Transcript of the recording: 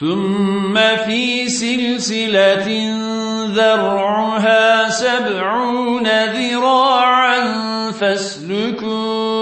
ثم في سلسلة ذرعها سبعون ذراعا فاسلكون